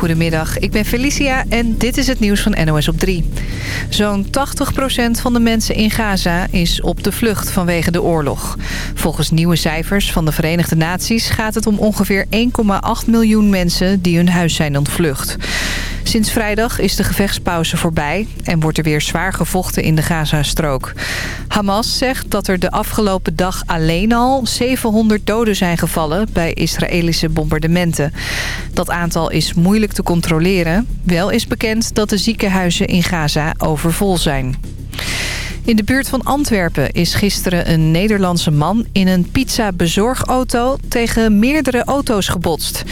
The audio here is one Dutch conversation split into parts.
Goedemiddag, ik ben Felicia en dit is het nieuws van NOS op 3. Zo'n 80% van de mensen in Gaza is op de vlucht vanwege de oorlog. Volgens nieuwe cijfers van de Verenigde Naties gaat het om ongeveer 1,8 miljoen mensen die hun huis zijn ontvlucht. Sinds vrijdag is de gevechtspauze voorbij en wordt er weer zwaar gevochten in de Gazastrook. Hamas zegt dat er de afgelopen dag alleen al 700 doden zijn gevallen bij Israëlische bombardementen. Dat aantal is moeilijk te controleren. Wel is bekend dat de ziekenhuizen in Gaza overvol zijn. In de buurt van Antwerpen is gisteren een Nederlandse man in een pizza-bezorgauto tegen meerdere auto's gebotst.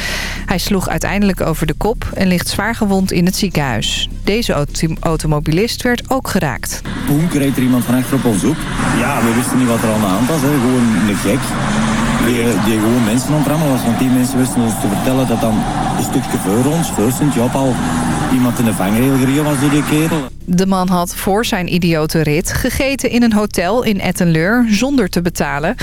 Hij sloeg uiteindelijk over de kop en ligt zwaargewond in het ziekenhuis. Deze automobilist werd ook geraakt. Boem, reed er iemand van achter op ons op. Ja, we wisten niet wat er aan de hand was. Hè. Gewoon een gek die, die gewoon mensen ontrammen was. Want die mensen wisten ons te vertellen dat dan een stukje voor ons, voor Sint-Job al, iemand in de vangrail gereden was door die kerel. De man had voor zijn idiote rit gegeten in een hotel in Ettenleur zonder te betalen.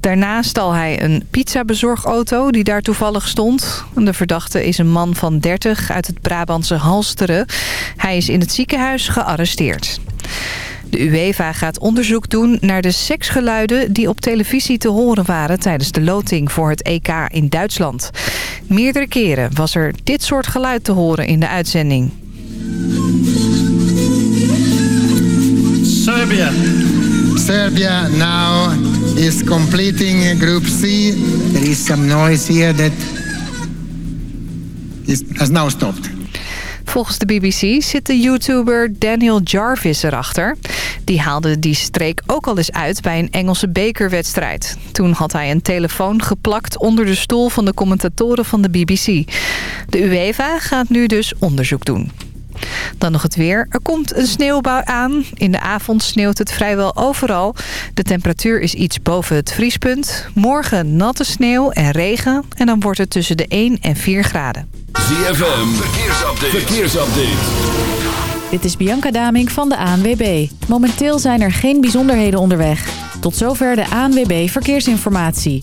Daarna stal hij een pizzabezorgauto die daar toevallig stond. De verdachte is een man van 30 uit het Brabantse Halsteren. Hij is in het ziekenhuis gearresteerd. De UEFA gaat onderzoek doen naar de seksgeluiden die op televisie te horen waren tijdens de loting voor het EK in Duitsland. Meerdere keren was er dit soort geluid te horen in de uitzending. Serbia. Serbia now is completing Group C. There is some noise here that is, has now stopped. Volgens de BBC zit de YouTuber Daniel Jarvis erachter. Die haalde die streek ook al eens uit bij een Engelse bekerwedstrijd. Toen had hij een telefoon geplakt onder de stoel van de commentatoren van de BBC. De UEFA gaat nu dus onderzoek doen. Dan nog het weer. Er komt een sneeuwbui aan. In de avond sneeuwt het vrijwel overal. De temperatuur is iets boven het vriespunt. Morgen natte sneeuw en regen. En dan wordt het tussen de 1 en 4 graden. ZFM, verkeersupdate. verkeersupdate. Dit is Bianca Daming van de ANWB. Momenteel zijn er geen bijzonderheden onderweg. Tot zover de ANWB Verkeersinformatie.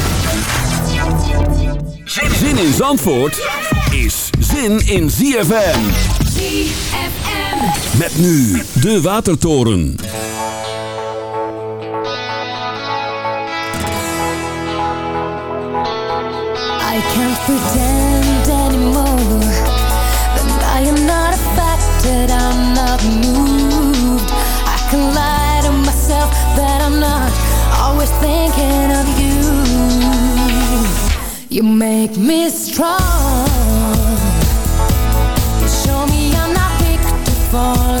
Zin in Zandvoort is zin in ZFM. ZFM. Met nu de Watertoren. I can't pretend anymore that I am not affected, I'm not moved. I can lie to myself that I'm not always thinking of you. You make me strong. You show me I'm not weak to fall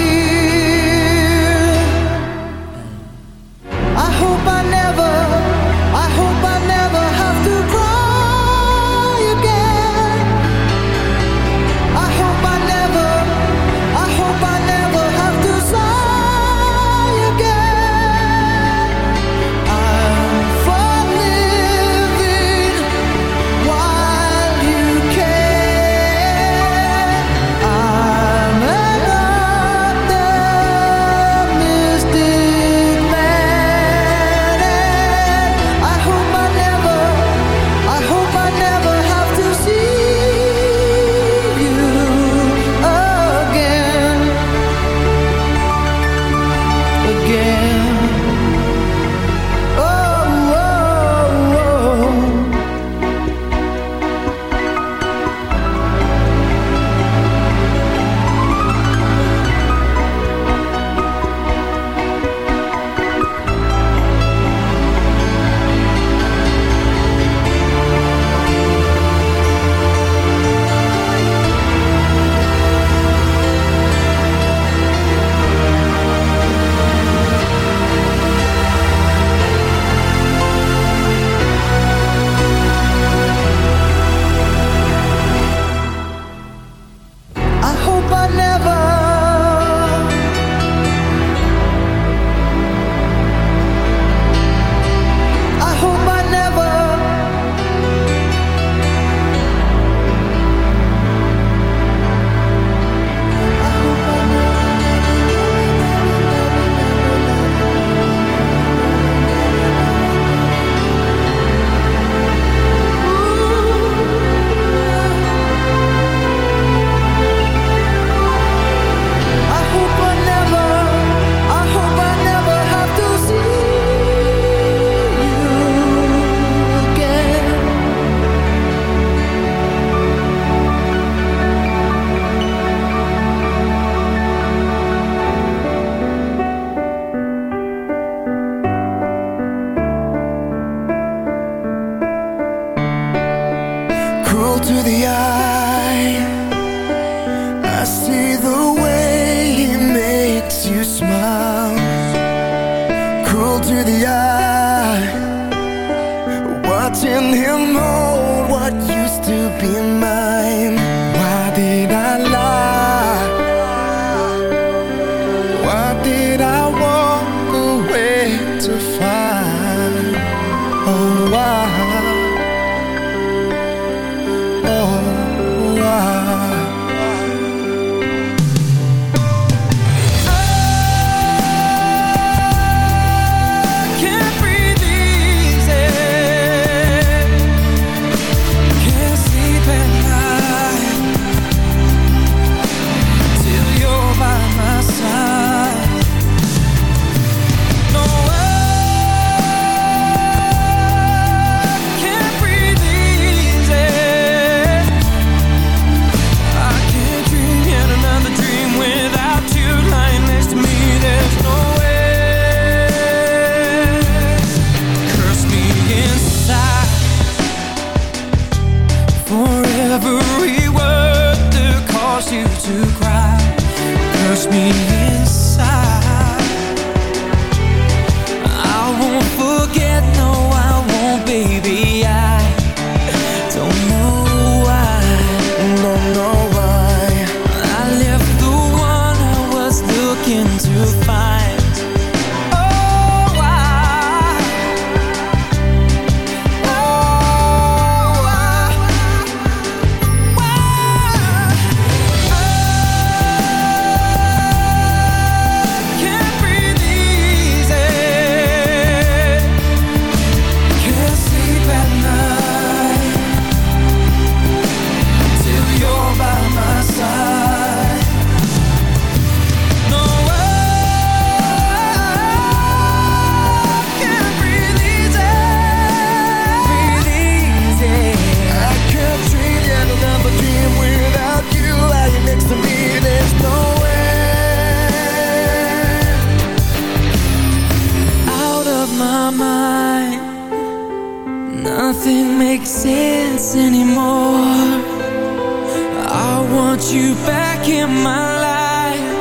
You back in my life.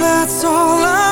That's all I'm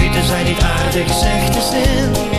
Pieter zei niet aardig, zegt de zin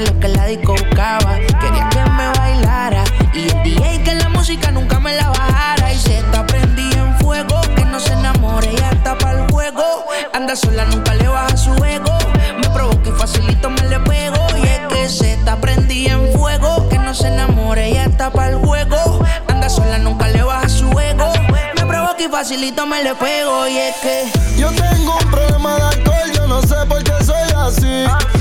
lo que la disco buscaba. Quería que me bailara. Y el DJ que la música nunca me la bajara. Y se está prendida en fuego. Que no se enamore, ella está para el juego. Anda sola, nunca le baja su ego. Me provoca y facilito me le pego. Y es que se está prendida en fuego. Que no se enamore, ella está para el juego. Anda sola, nunca le baja su ego. Me provoca y facilito me le pego. Y es que Yo tengo un problema de alcohol, yo no sé por qué soy así.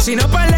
Si no perdemos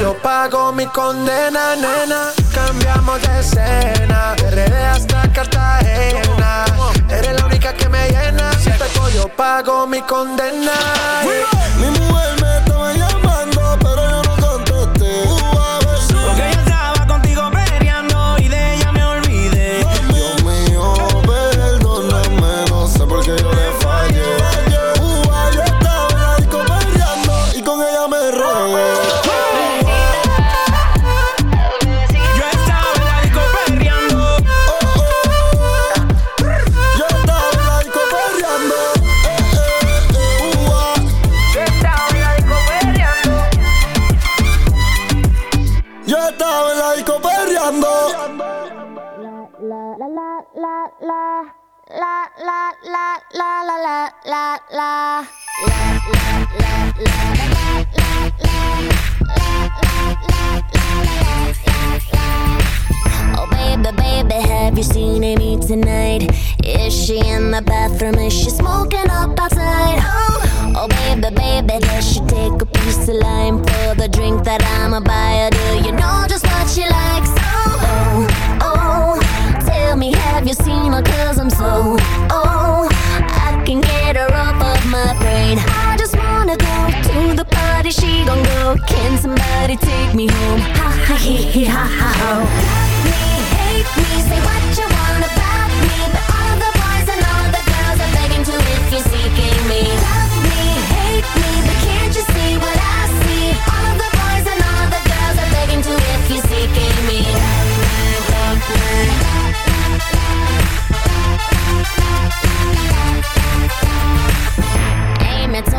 yo pago mi condena, nena. Cambiamos de escena, de RD hasta Cartagena. Eres la única que me llena. Si te yo pago mi condena. Mi mujer me estaba llamando, pero yo no contesté. Porque yo estaba contigo peleando y de ella me olvidé. Dios mío, perdóname, no sé por qué yo le fallé. Uh, yo estaba perreando y con ella me regué. La la la la la la La La La La La Oh baby, baby, have you seen Amy tonight? Is she in the bathroom? Is she smoking up outside? Oh, oh baby, baby, does she take a piece of lime for the drink that I'ma buy her? Do you know just what she likes? Oh, oh, oh, tell me, have you seen her? Cause I'm so, oh, can get her off of my brain. I just wanna go to the party. She gon' go. Can somebody take me home? Ha ha he he ha ha ho. Love me, hate me Say what you want about me. But all the boys and all the girls Are begging to if you're seeking me. Love me, hate me But can't you see what I see? All the boys and all the girls Are begging to if you're seeking me. Love me, love me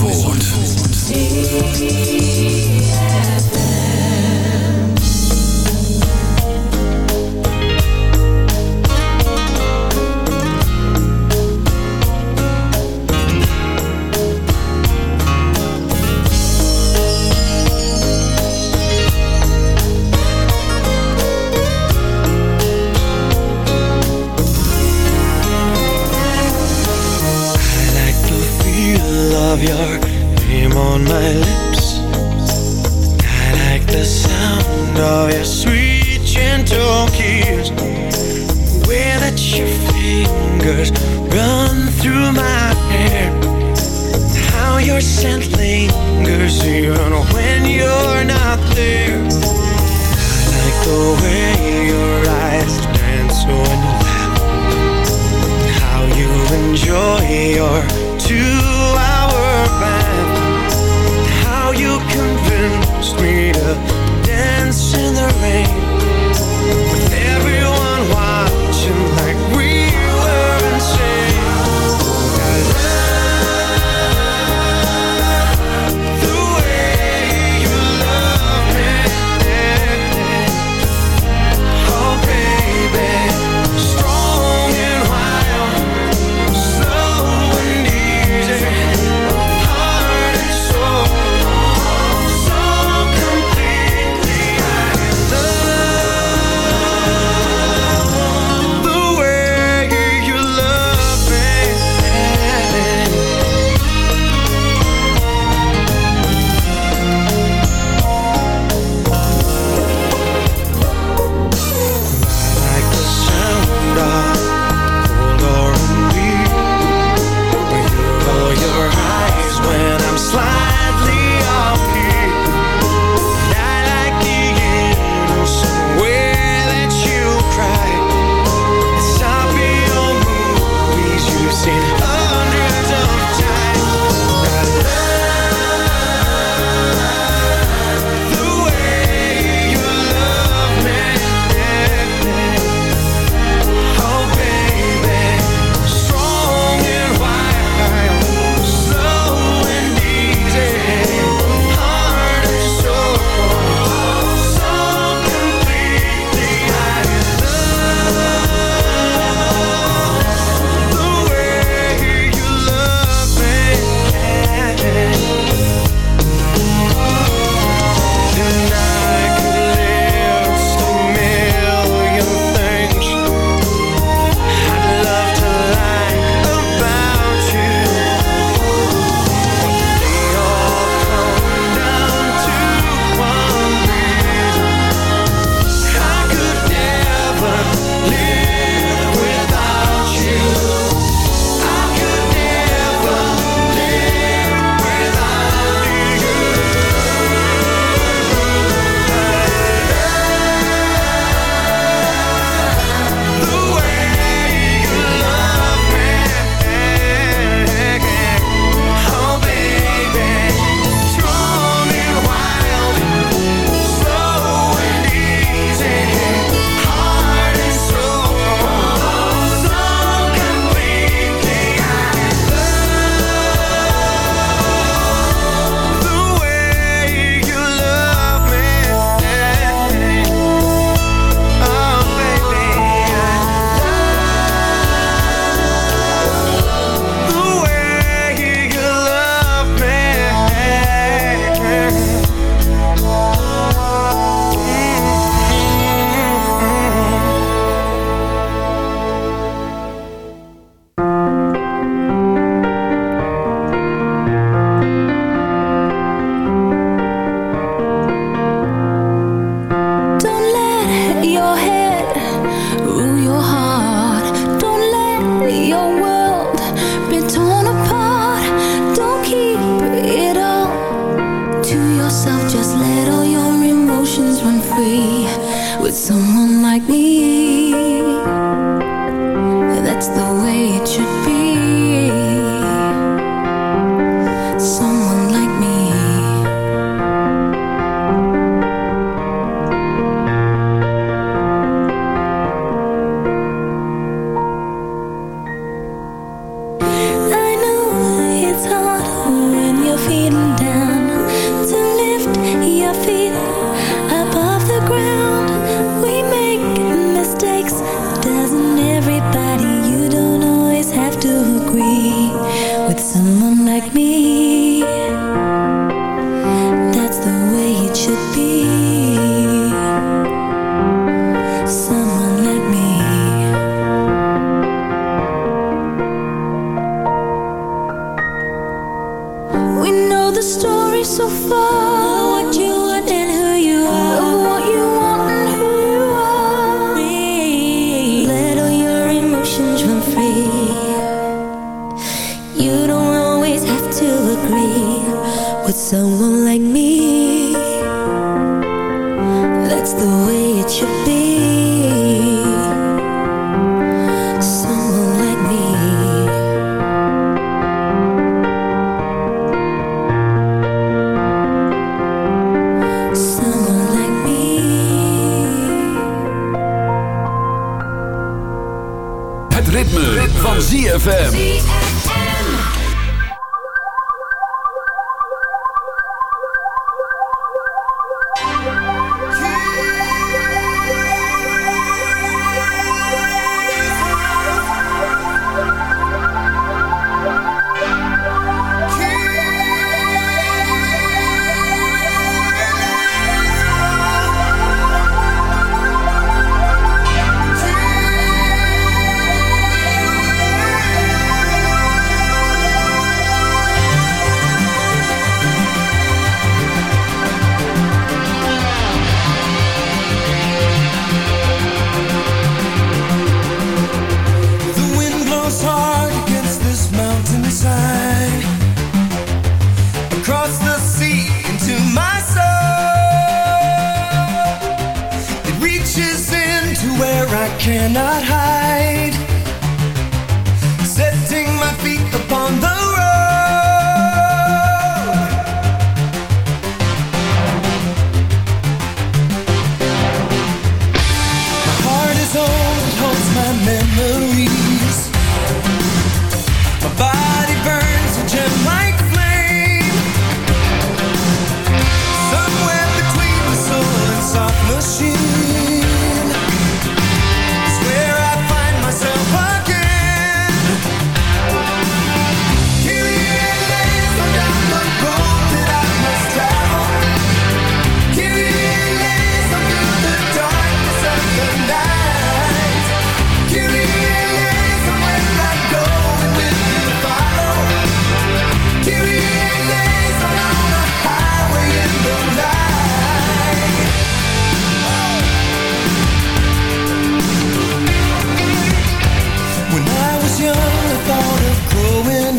Zandvoort. On my lips. I like the sound of your sweet, gentle kiss. The way that your fingers run through my hair. How your scent lingers even when you're not there. I like the way your eyes dance when you laugh how you enjoy your two-hour bath. You convinced me to dance in the rain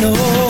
know.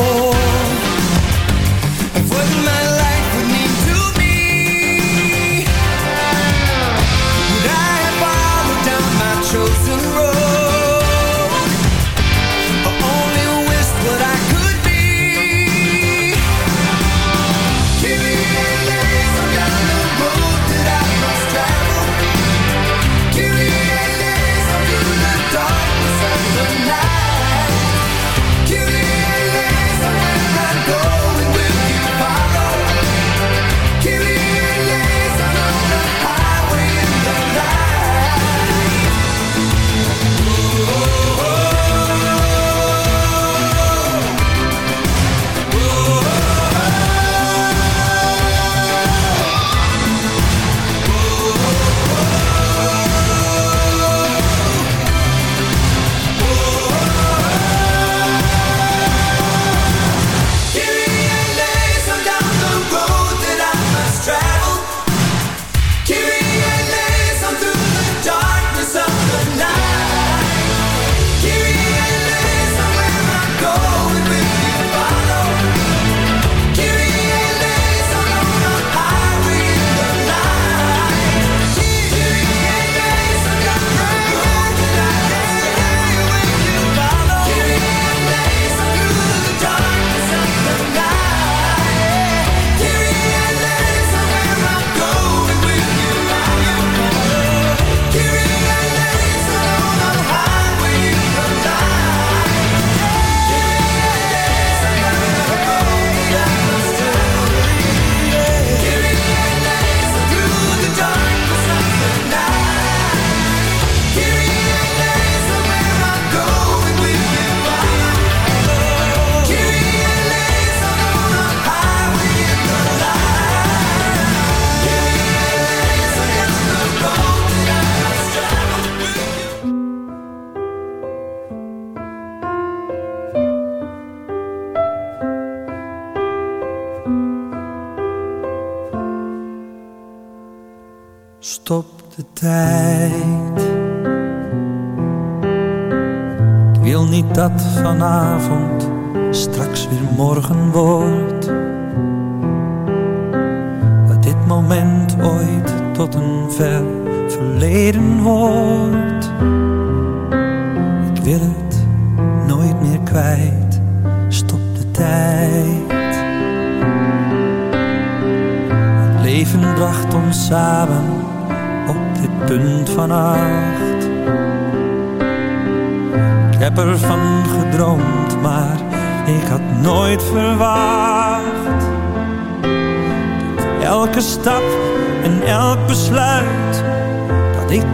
在。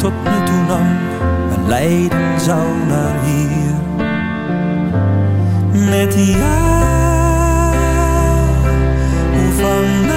tot nu toen nam. Mijn lijden zou naar hier. Met jou, hoe van